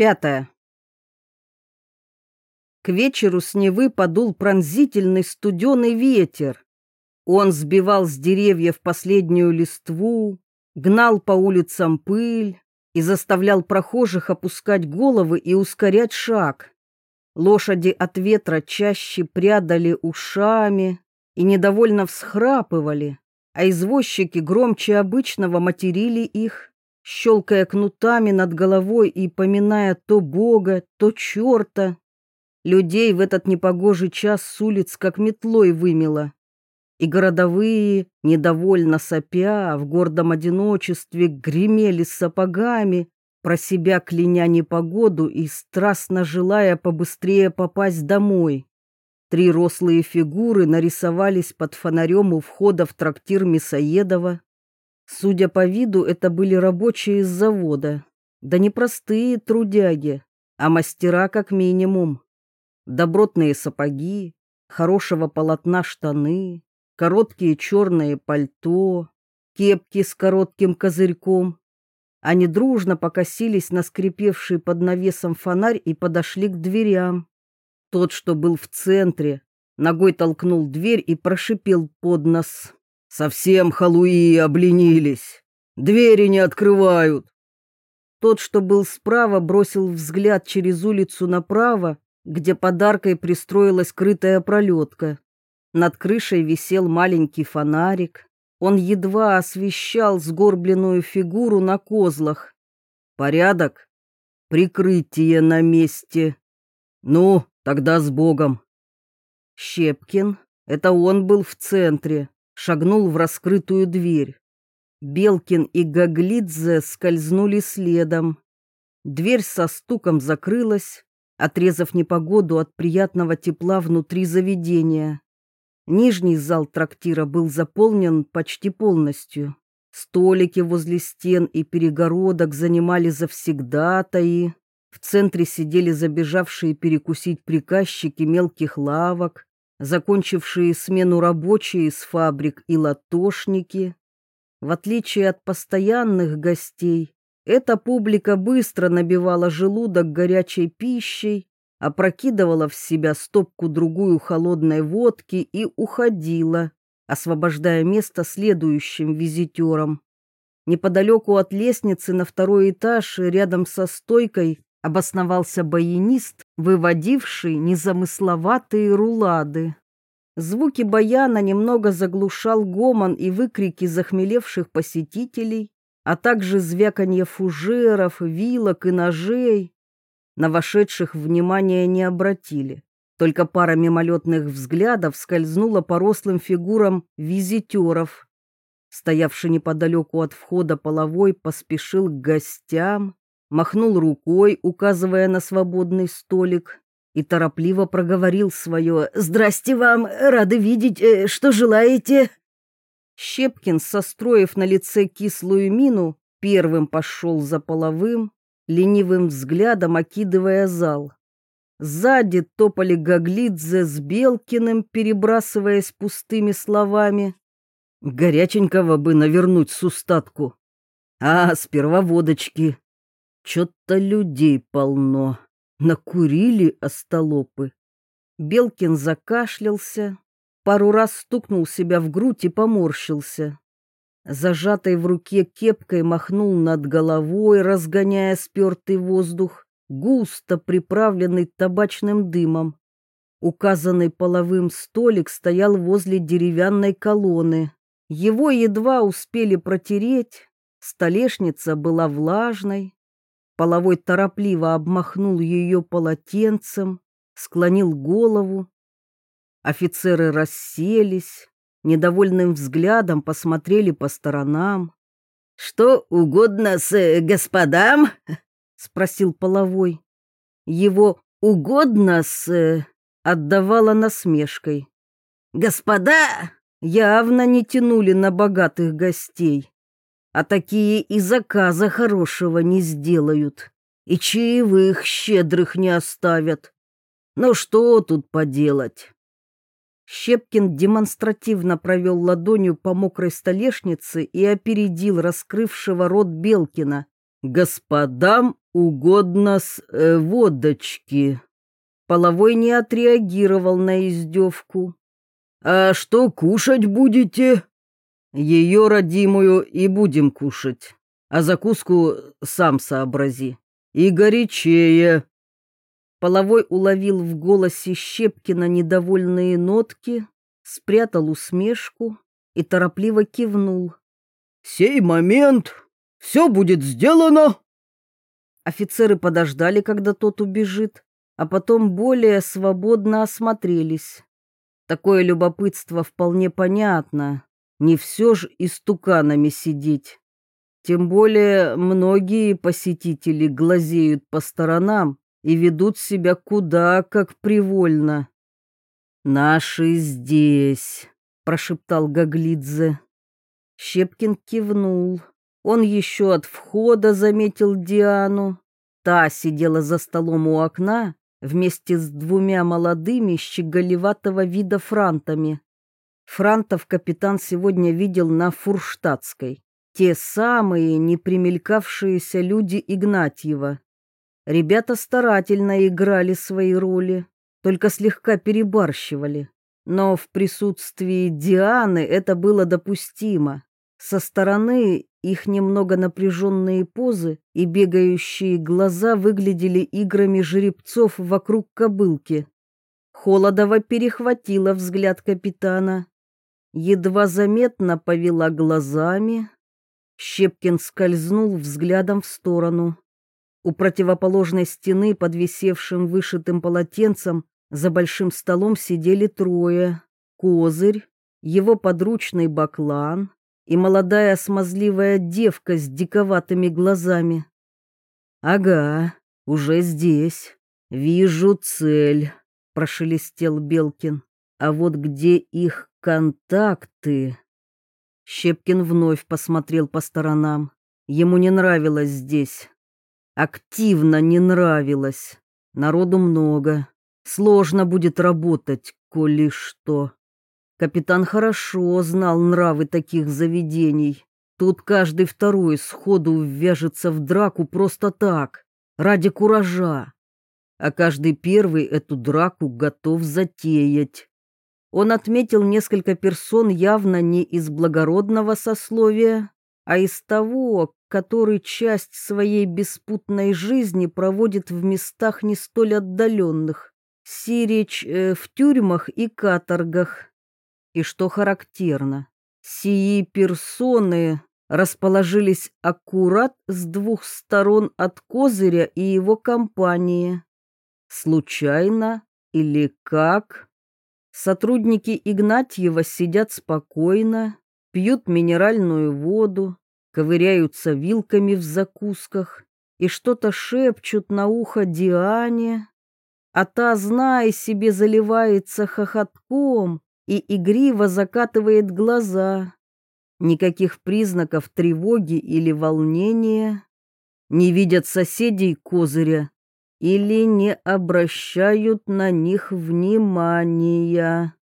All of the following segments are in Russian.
Пятое. К вечеру с Невы подул пронзительный студеный ветер. Он сбивал с деревьев последнюю листву, гнал по улицам пыль и заставлял прохожих опускать головы и ускорять шаг. Лошади от ветра чаще прядали ушами и недовольно всхрапывали, а извозчики громче обычного материли их щелкая кнутами над головой и поминая то бога, то черта. Людей в этот непогожий час с улиц как метлой вымело. И городовые, недовольно сопя, в гордом одиночестве гремели сапогами, про себя кляня непогоду и страстно желая побыстрее попасть домой. Три рослые фигуры нарисовались под фонарем у входа в трактир Мясоедова. Судя по виду, это были рабочие из завода. Да не простые трудяги, а мастера как минимум. Добротные сапоги, хорошего полотна штаны, короткие черные пальто, кепки с коротким козырьком. Они дружно покосились на скрипевший под навесом фонарь и подошли к дверям. Тот, что был в центре, ногой толкнул дверь и прошипел под нос. Совсем халуи обленились. Двери не открывают. Тот, что был справа, бросил взгляд через улицу направо, где подаркой пристроилась крытая пролетка. Над крышей висел маленький фонарик. Он едва освещал сгорбленную фигуру на козлах. Порядок? Прикрытие на месте. Ну, тогда с Богом. Щепкин, это он был в центре, шагнул в раскрытую дверь. Белкин и Гаглидзе скользнули следом. Дверь со стуком закрылась, отрезав непогоду от приятного тепла внутри заведения. Нижний зал трактира был заполнен почти полностью. Столики возле стен и перегородок занимали завсегдатаи. В центре сидели забежавшие перекусить приказчики мелких лавок, закончившие смену рабочие из фабрик и латошники. В отличие от постоянных гостей, эта публика быстро набивала желудок горячей пищей, опрокидывала в себя стопку-другую холодной водки и уходила, освобождая место следующим визитерам. Неподалеку от лестницы на второй этаж, рядом со стойкой, обосновался баянист, выводивший незамысловатые рулады. Звуки баяна немного заглушал гомон и выкрики захмелевших посетителей, а также звяканье фужеров, вилок и ножей. На вошедших внимания не обратили. Только пара мимолетных взглядов скользнула по рослым фигурам визитеров. Стоявший неподалеку от входа половой поспешил к гостям, махнул рукой, указывая на свободный столик, и торопливо проговорил свое «Здрасте вам, рады видеть, э, что желаете?» Щепкин, состроив на лице кислую мину, первым пошел за половым, ленивым взглядом окидывая зал. Сзади топали Гаглидзе с Белкиным, перебрасываясь пустыми словами. «Горяченького бы навернуть с устатку. А, сперва водочки, Чё-то людей полно. Накурили остолопы. Белкин закашлялся, пару раз стукнул себя в грудь и поморщился. Зажатой в руке кепкой махнул над головой, разгоняя спертый воздух, густо приправленный табачным дымом. Указанный половым столик стоял возле деревянной колонны. Его едва успели протереть, столешница была влажной, Половой торопливо обмахнул ее полотенцем, склонил голову. Офицеры расселись, недовольным взглядом посмотрели по сторонам. «Что угодно с э, господам?» — спросил Половой. Его «угодно с...» э, отдавала насмешкой. «Господа!» явно не тянули на богатых гостей а такие и заказа хорошего не сделают, и чаевых щедрых не оставят. Но что тут поделать? Щепкин демонстративно провел ладонью по мокрой столешнице и опередил раскрывшего рот Белкина. «Господам угодно с э, водочки». Половой не отреагировал на издевку. «А что кушать будете?» «Ее родимую и будем кушать, а закуску сам сообрази. И горячее». Половой уловил в голосе Щепкина недовольные нотки, спрятал усмешку и торопливо кивнул. «Сей момент! Все будет сделано!» Офицеры подождали, когда тот убежит, а потом более свободно осмотрелись. Такое любопытство вполне понятно. Не все ж истуканами сидеть. Тем более многие посетители глазеют по сторонам и ведут себя куда как привольно. «Наши здесь», — прошептал Гаглидзе. Щепкин кивнул. Он еще от входа заметил Диану. Та сидела за столом у окна вместе с двумя молодыми щеголеватого вида франтами. Франтов капитан сегодня видел на Фурштадтской. Те самые непримелькавшиеся люди Игнатьева. Ребята старательно играли свои роли, только слегка перебарщивали. Но в присутствии Дианы это было допустимо. Со стороны их немного напряженные позы и бегающие глаза выглядели играми жеребцов вокруг кобылки. Холодова перехватила взгляд капитана. Едва заметно повела глазами. Щепкин скользнул взглядом в сторону. У противоположной стены, под висевшим вышитым полотенцем, за большим столом сидели трое. Козырь, его подручный баклан и молодая смазливая девка с диковатыми глазами. «Ага, уже здесь. Вижу цель», — прошелестел Белкин. «А вот где их контакты?» Щепкин вновь посмотрел по сторонам. Ему не нравилось здесь активно не нравилось. Народу много. Сложно будет работать, коли что. Капитан хорошо знал нравы таких заведений. Тут каждый второй сходу ввяжется в драку просто так, ради куража. А каждый первый эту драку готов затеять. Он отметил несколько персон явно не из благородного сословия, а из того, который часть своей беспутной жизни проводит в местах не столь отдаленных, сиречь э, в тюрьмах и каторгах. И что характерно, сии персоны расположились аккурат с двух сторон от Козыря и его компании. Случайно или как? Сотрудники Игнатьева сидят спокойно, пьют минеральную воду, ковыряются вилками в закусках и что-то шепчут на ухо Диане, а та, зная себе, заливается хохотком и игриво закатывает глаза. Никаких признаков тревоги или волнения. Не видят соседей козыря или не обращают на них внимания.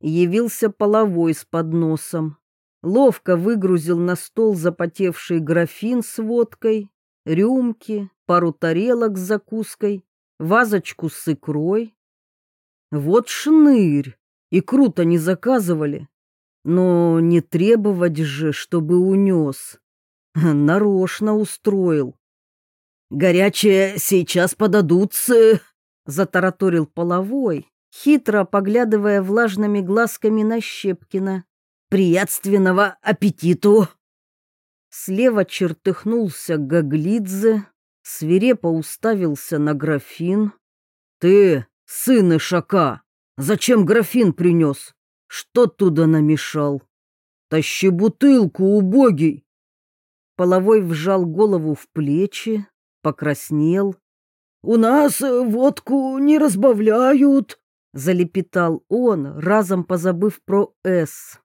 Явился половой с подносом ловко выгрузил на стол запотевший графин с водкой, рюмки, пару тарелок с закуской, вазочку с икрой. Вот шнырь, икру-то не заказывали, но не требовать же, чтобы унес. Нарочно устроил. «Горячее сейчас подадутся», — затараторил половой, хитро поглядывая влажными глазками на Щепкина. Приятственного аппетиту!» Слева чертыхнулся Гаглидзе, свирепо уставился на графин. «Ты, сын Ишака, зачем графин принес? Что туда намешал? Тащи бутылку, убогий!» Половой вжал голову в плечи, покраснел. «У нас водку не разбавляют», — залепетал он, разом позабыв про «С».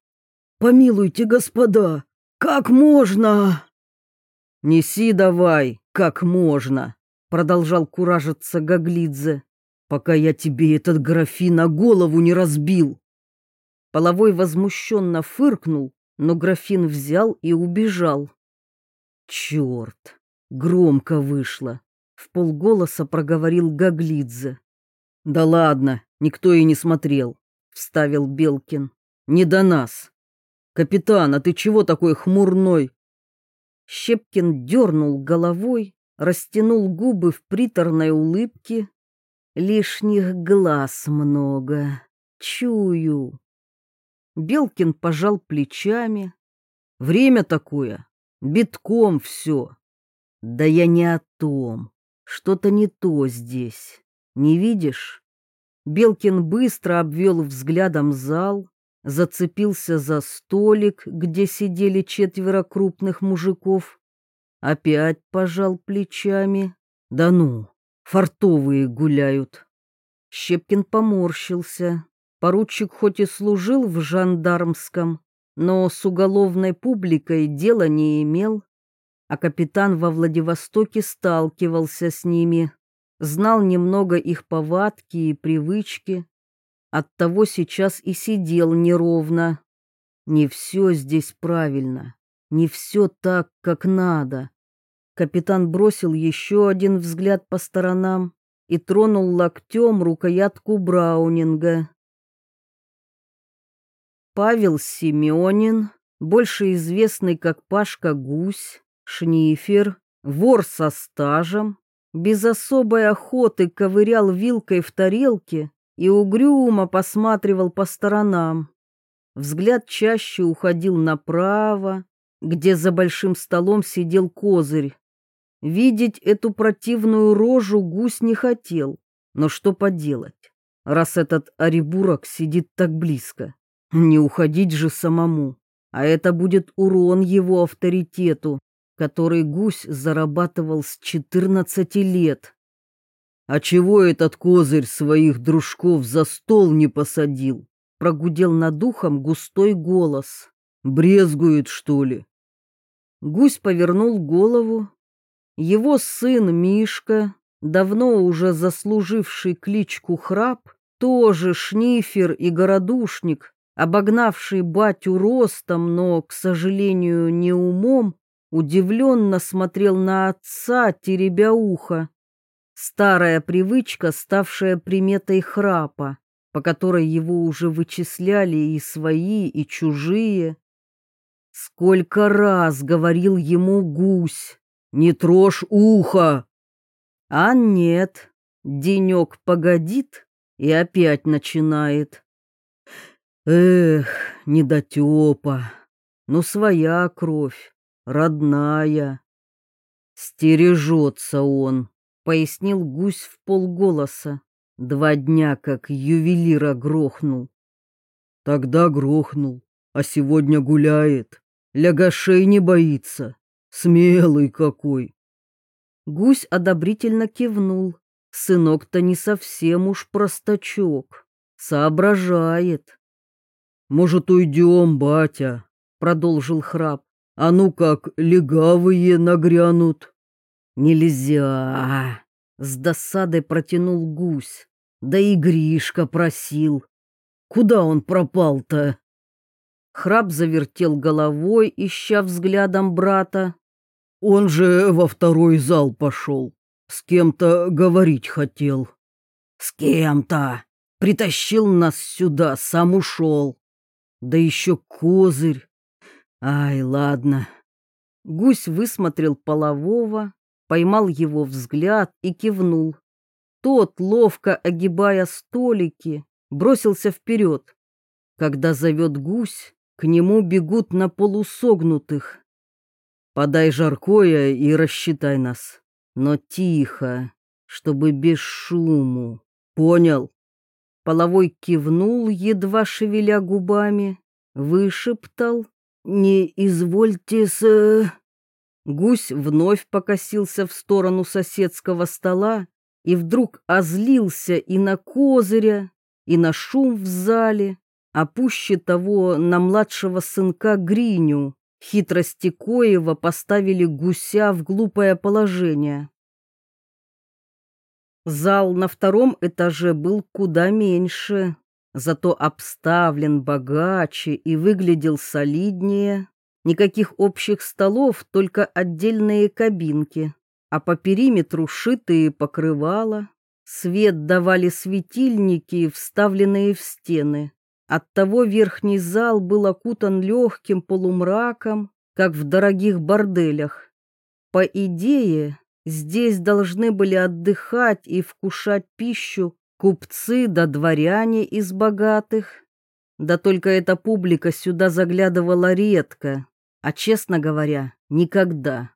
Помилуйте, господа, как можно? Неси давай, как можно, продолжал куражиться Гаглидзе, пока я тебе этот графин на голову не разбил. Половой возмущенно фыркнул, но графин взял и убежал. Черт! Громко вышло. В полголоса проговорил Гаглидзе. Да ладно, никто и не смотрел, вставил Белкин. Не до нас. Капитан, а ты чего такой хмурной? Щепкин дернул головой, растянул губы в приторной улыбке. Лишних глаз много. Чую. Белкин пожал плечами. Время такое. Битком все. Да я не о том. Что-то не то здесь. Не видишь? Белкин быстро обвел взглядом зал, зацепился за столик, где сидели четверо крупных мужиков. Опять пожал плечами. Да ну, фартовые гуляют. Щепкин поморщился. Поручик хоть и служил в жандармском, но с уголовной публикой дела не имел, а капитан во Владивостоке сталкивался с ними, знал немного их повадки и привычки, оттого сейчас и сидел неровно. Не все здесь правильно, не все так, как надо. Капитан бросил еще один взгляд по сторонам и тронул локтем рукоятку Браунинга. Павел Семенин, больше известный как Пашка Гусь, шнифер, вор со стажем, без особой охоты ковырял вилкой в тарелке и угрюмо посматривал по сторонам. Взгляд чаще уходил направо, где за большим столом сидел козырь. Видеть эту противную рожу гусь не хотел, но что поделать, раз этот оребурок сидит так близко. Не уходить же самому, а это будет урон его авторитету, который гусь зарабатывал с 14 лет. А чего этот козырь своих дружков за стол не посадил? Прогудел над ухом густой голос. Брезгует, что ли? Гусь повернул голову. Его сын Мишка, давно уже заслуживший кличку Храп, тоже шнифер и городушник, обогнавший батю ростом, но, к сожалению, не умом, удивленно смотрел на отца, теребя ухо. Старая привычка, ставшая приметой храпа, по которой его уже вычисляли и свои, и чужие. Сколько раз говорил ему гусь, не трожь ухо. А нет, денек погодит и опять начинает. Эх, недотепа, ну своя кровь, родная. Стережется он, пояснил гусь в полголоса. Два дня как ювелира грохнул. Тогда грохнул, а сегодня гуляет. Лягашей не боится. Смелый какой. Гусь одобрительно кивнул. Сынок-то не совсем уж простачок. Соображает. «Может, уйдем, батя?» — продолжил храп. «А ну как, легавые нагрянут!» «Нельзя!» — с досадой протянул гусь. «Да и Гришка просил. Куда он пропал-то?» Храп завертел головой, ища взглядом брата. «Он же во второй зал пошел. С кем-то говорить хотел». «С кем-то? Притащил нас сюда, сам ушел. Да еще козырь. Ай, ладно. Гусь высмотрел полового, поймал его взгляд и кивнул. Тот, ловко огибая столики, бросился вперед. Когда зовет гусь, к нему бегут на полусогнутых. Подай жаркое и рассчитай нас. Но тихо, чтобы без шуму. Понял? Половой кивнул, едва шевеля губами, вышептал «Не извольте с...» Гусь вновь покосился в сторону соседского стола и вдруг озлился и на козыря, и на шум в зале, а пуще того на младшего сынка Гриню, хитрости коего поставили гуся в глупое положение. Зал на втором этаже был куда меньше, зато обставлен богаче и выглядел солиднее. Никаких общих столов, только отдельные кабинки, а по периметру шитые покрывала. Свет давали светильники, вставленные в стены. Оттого верхний зал был окутан легким полумраком, как в дорогих борделях. По идее, здесь должны были отдыхать и вкушать пищу купцы да дворяне из богатых. Да только эта публика сюда заглядывала редко, а, честно говоря, никогда.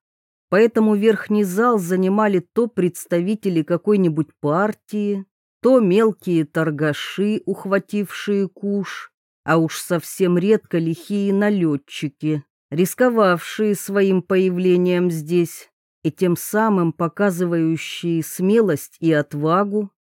Поэтому верхний зал занимали то представители какой-нибудь партии, то мелкие торгаши, ухватившие куш, а уж совсем редко лихие налетчики, рисковавшие своим появлением здесь и тем самым показывающие смелость и отвагу.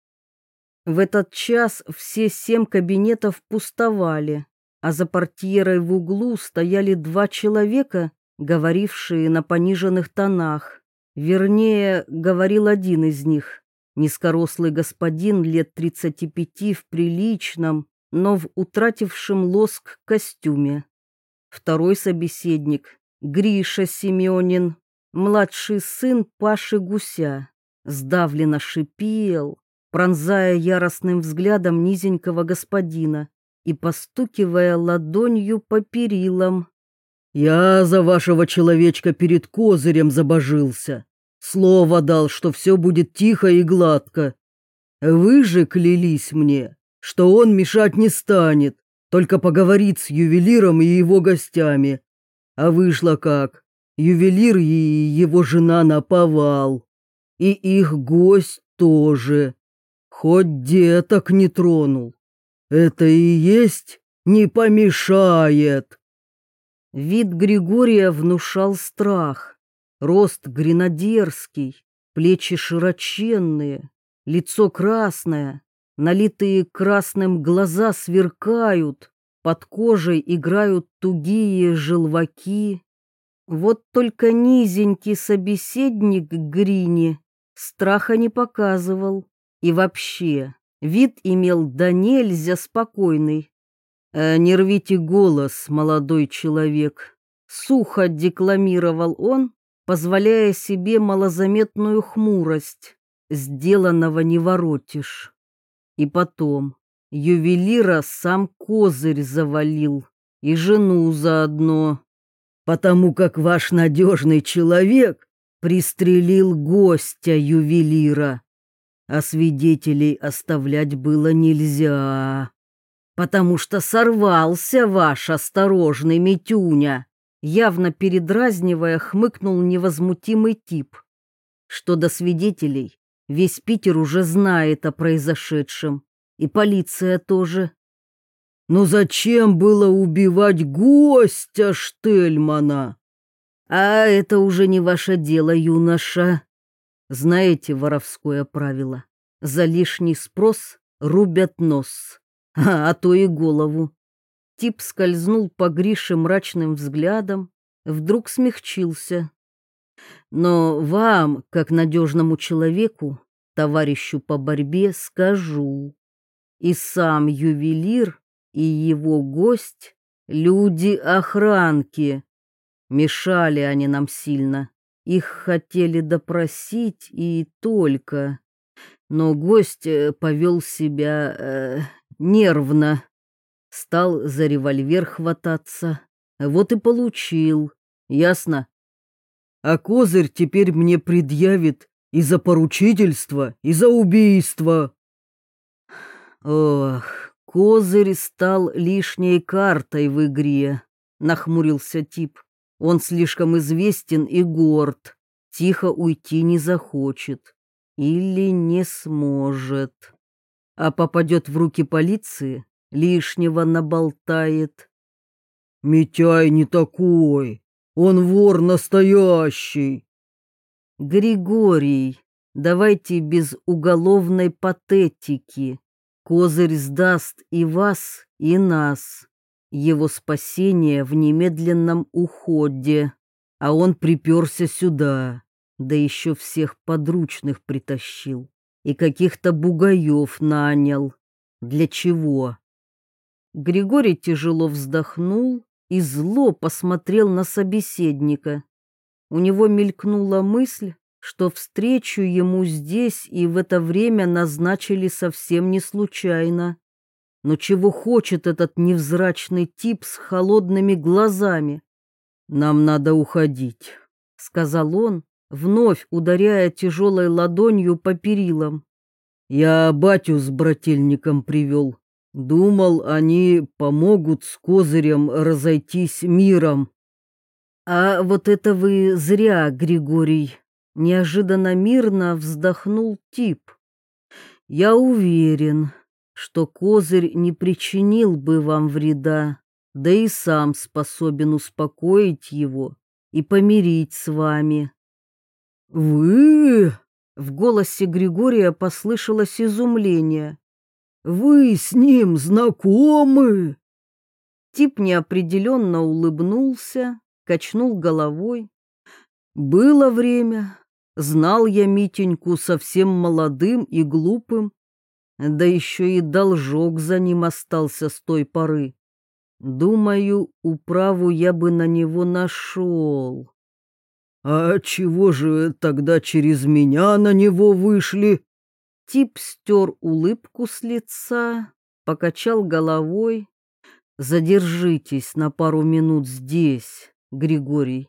В этот час все семь кабинетов пустовали, а за портьерой в углу стояли два человека, говорившие на пониженных тонах. Вернее, говорил один из них, низкорослый господин лет 35 в приличном, но в утратившем лоск костюме. Второй собеседник, Гриша Семенин, младший сын Паши Гуся, сдавленно шипел, пронзая яростным взглядом низенького господина и постукивая ладонью по перилам. «Я за вашего человечка перед козырем забожился. Слово дал, что все будет тихо и гладко. Вы же клялись мне, что он мешать не станет, только поговорит с ювелиром и его гостями. А вышло как? Ювелир и его жена наповал. И их гость тоже. Хоть деток не тронул. Это и есть не помешает. Вид Григория внушал страх. Рост гренадерский, плечи широченные, лицо красное, налитые красным глаза сверкают, под кожей играют тугие желваки. Вот только низенький собеседник Грини страха не показывал. И вообще, вид имел да нельзя спокойный. «Э, «Не рвите голос, молодой человек», — сухо декламировал он, позволяя себе малозаметную хмурость. Сделанного не воротишь. И потом, ювелира сам козырь завалил, и жену заодно, потому как ваш надежный человек пристрелил гостя ювелира, а свидетелей оставлять было нельзя, потому что сорвался ваш осторожный Митюня явно передразнивая, хмыкнул невозмутимый тип. Что до свидетелей, весь Питер уже знает о произошедшем, и полиция тоже. Но зачем было убивать гостя Штельмана? А это уже не ваше дело, юноша. Знаете воровское правило? За лишний спрос рубят нос, а, а то и голову. Тип скользнул по Грише мрачным взглядом, вдруг смягчился. Но вам, как надежному человеку, товарищу по борьбе, скажу. И сам ювелир, и его гость — люди-охранки. Мешали они нам сильно. Их хотели допросить и только. Но гость э, повел себя э, нервно. Стал за револьвер хвататься. Вот и получил. Ясно? А козырь теперь мне предъявит и за поручительство, и за убийство. Ох, козырь стал лишней картой в игре, нахмурился тип. Он слишком известен и горд. Тихо уйти не захочет. Или не сможет. А попадет в руки полиции, лишнего наболтает. Митяй не такой, он вор настоящий. Григорий, давайте без уголовной патетики. Козырь сдаст и вас, и нас. Его спасение в немедленном уходе. А он приперся сюда, да еще всех подручных притащил. И каких-то бугаев нанял. Для чего? Григорий тяжело вздохнул и зло посмотрел на собеседника. У него мелькнула мысль, что встречу ему здесь и в это время назначили совсем не случайно. Но чего хочет этот невзрачный тип с холодными глазами? «Нам надо уходить», — сказал он, вновь ударяя тяжелой ладонью по перилам. «Я батю с брательником привел. Думал, они помогут с козырем разойтись миром». «А вот это вы зря, Григорий», — неожиданно мирно вздохнул тип. «Я уверен, что козырь не причинил бы вам вреда, да и сам способен успокоить его и помирить с вами». «Вы?» — в голосе Григория послышалось изумление. «Вы с ним знакомы?» Тип неопределенно улыбнулся, качнул головой. «Было время. Знал я Митеньку совсем молодым и глупым, да еще и должок за ним остался с той поры. Думаю, управу я бы на него нашел. А чего же тогда через меня на него вышли? Тип стер улыбку с лица, покачал головой. Задержитесь на пару минут здесь, Григорий.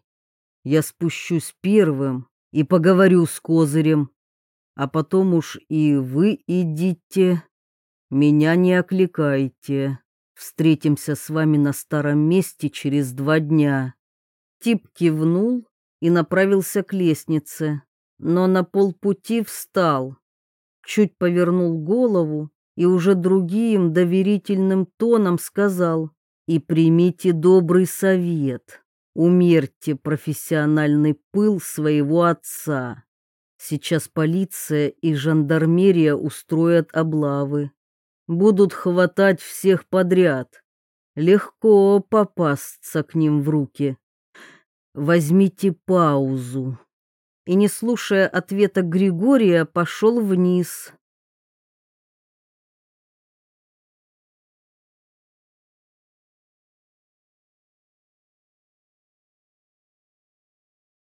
Я спущусь первым и поговорю с Козырем а потом уж и вы идите. Меня не окликайте. Встретимся с вами на старом месте через два дня». Тип кивнул и направился к лестнице, но на полпути встал, чуть повернул голову и уже другим доверительным тоном сказал «И примите добрый совет, умерьте профессиональный пыл своего отца». Сейчас полиция и жандармерия устроят облавы. Будут хватать всех подряд. Легко попасться к ним в руки. Возьмите паузу. И, не слушая ответа Григория, пошел вниз,